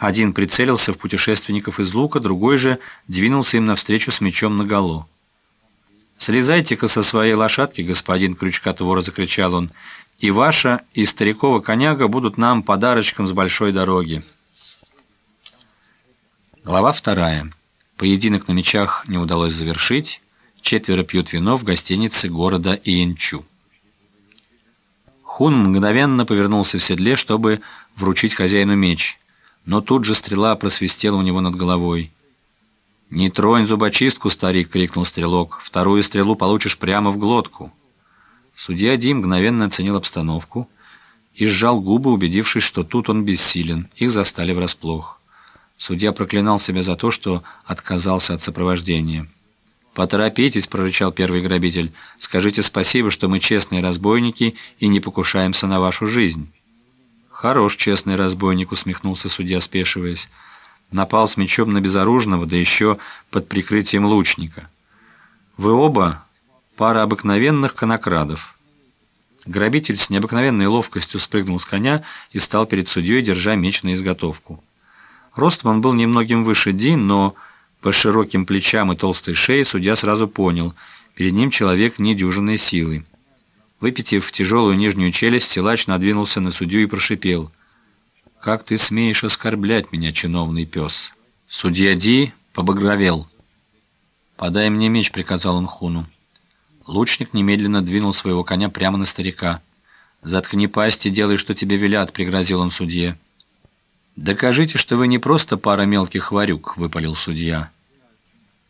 Один прицелился в путешественников из лука, другой же двинулся им навстречу с мечом наголо. «Слезайте-ка со своей лошадки, господин Крючкотвор!» — закричал он. «И ваша, и старикова коняга будут нам подарочком с большой дороги». Глава вторая. Поединок на мечах не удалось завершить. Четверо пьют вино в гостинице города Иенчу. Хун мгновенно повернулся в седле, чтобы вручить хозяину меч, но тут же стрела просвистела у него над головой. «Не тронь зубочистку, старик!» — крикнул стрелок. «Вторую стрелу получишь прямо в глотку!» Судья Ди мгновенно оценил обстановку и сжал губы, убедившись, что тут он бессилен. Их застали врасплох. Судья проклинал себя за то, что отказался от сопровождения. «Поторопитесь», — прорычал первый грабитель. «Скажите спасибо, что мы честные разбойники и не покушаемся на вашу жизнь». «Хорош честный разбойник», — усмехнулся судья, спешиваясь. Напал с мечом на безоружного, да еще под прикрытием лучника. «Вы оба пара обыкновенных конокрадов». Грабитель с необыкновенной ловкостью спрыгнул с коня и стал перед судьей, держа меч на изготовку. Ростом он был немногим выше Ди, но по широким плечам и толстой шее судья сразу понял, перед ним человек недюжинной силы. Выпитив тяжелую нижнюю челюсть, силач надвинулся на судью и прошипел. «Как ты смеешь оскорблять меня, чиновный пес?» Судья Ди побагровел. «Подай мне меч», — приказал он Хуну. Лучник немедленно двинул своего коня прямо на старика. «Заткни пасть и делай, что тебе велят», — пригрозил он судье. «Докажите, что вы не просто пара мелких варюк», — выпалил судья.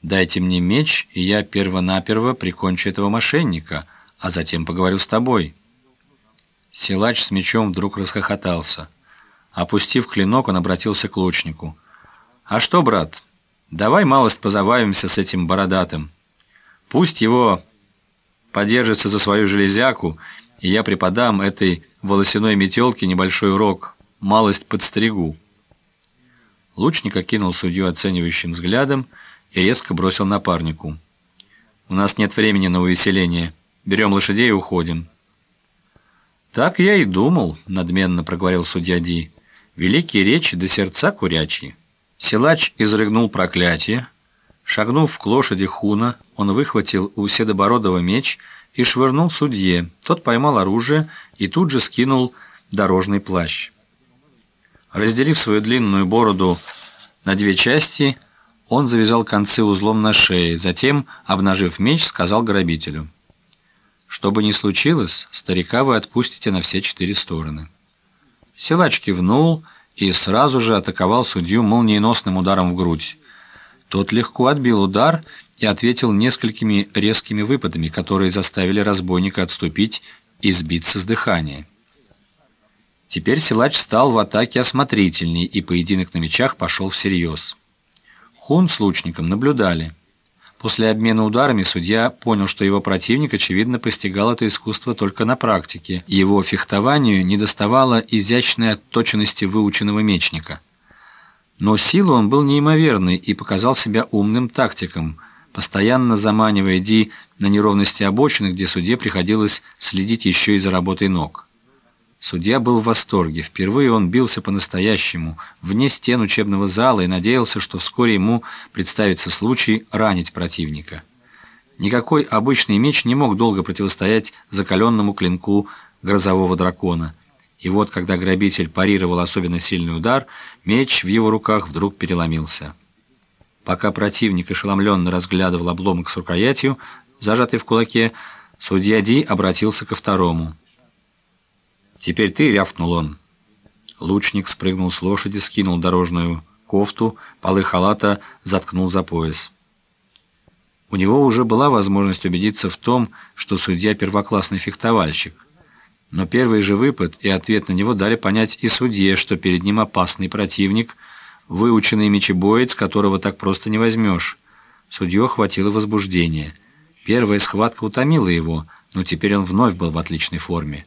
«Дайте мне меч, и я первонаперво прикончу этого мошенника, а затем поговорю с тобой». Силач с мечом вдруг расхохотался. Опустив клинок, он обратился к лучнику. «А что, брат, давай малость позабавимся с этим бородатым. Пусть его подержится за свою железяку, и я преподам этой волосяной метелке небольшой урок» малость подстригу». Лучник окинул судью оценивающим взглядом и резко бросил напарнику. «У нас нет времени на увеселение. Берем лошадей и уходим». «Так я и думал», — надменно проговорил судья Ди. «Великие речи до сердца курячьи». Силач изрыгнул проклятие. Шагнув к лошади Хуна, он выхватил у Седобородова меч и швырнул судье. Тот поймал оружие и тут же скинул дорожный плащ. Разделив свою длинную бороду на две части, он завязал концы узлом на шее, затем, обнажив меч, сказал грабителю. «Что бы ни случилось, старика вы отпустите на все четыре стороны». Силач кивнул и сразу же атаковал судью молниеносным ударом в грудь. Тот легко отбил удар и ответил несколькими резкими выпадами, которые заставили разбойника отступить и сбиться с дыхания. Теперь силач стал в атаке осмотрительней, и поединок на мечах пошел всерьез. Хун с лучником наблюдали. После обмена ударами судья понял, что его противник, очевидно, постигал это искусство только на практике. Его фехтованию недоставало изящной отточенности выученного мечника. Но силу он был неимоверный и показал себя умным тактиком, постоянно заманивая Ди на неровности обочины, где судье приходилось следить еще и за работой ног. Судья был в восторге. Впервые он бился по-настоящему, вне стен учебного зала и надеялся, что вскоре ему представится случай ранить противника. Никакой обычный меч не мог долго противостоять закаленному клинку грозового дракона. И вот, когда грабитель парировал особенно сильный удар, меч в его руках вдруг переломился. Пока противник ошеломленно разглядывал обломок с рукоятью, зажатый в кулаке, судья Ди обратился ко второму – «Теперь ты!» — рявкнул он. Лучник спрыгнул с лошади, скинул дорожную кофту, полы халата заткнул за пояс. У него уже была возможность убедиться в том, что судья первоклассный фехтовальщик. Но первый же выпад и ответ на него дали понять и судье, что перед ним опасный противник, выученный мечебоец, которого так просто не возьмешь. Судью охватило возбуждение. Первая схватка утомила его, но теперь он вновь был в отличной форме.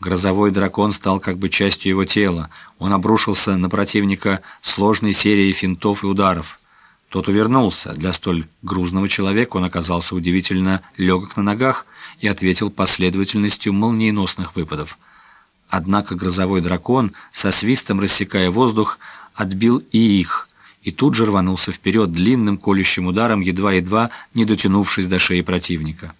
Грозовой дракон стал как бы частью его тела. Он обрушился на противника сложной серией финтов и ударов. Тот увернулся. Для столь грузного человека он оказался удивительно легок на ногах и ответил последовательностью молниеносных выпадов. Однако грозовой дракон, со свистом рассекая воздух, отбил и их, и тут же рванулся вперед длинным колющим ударом, едва-едва не дотянувшись до шеи противника.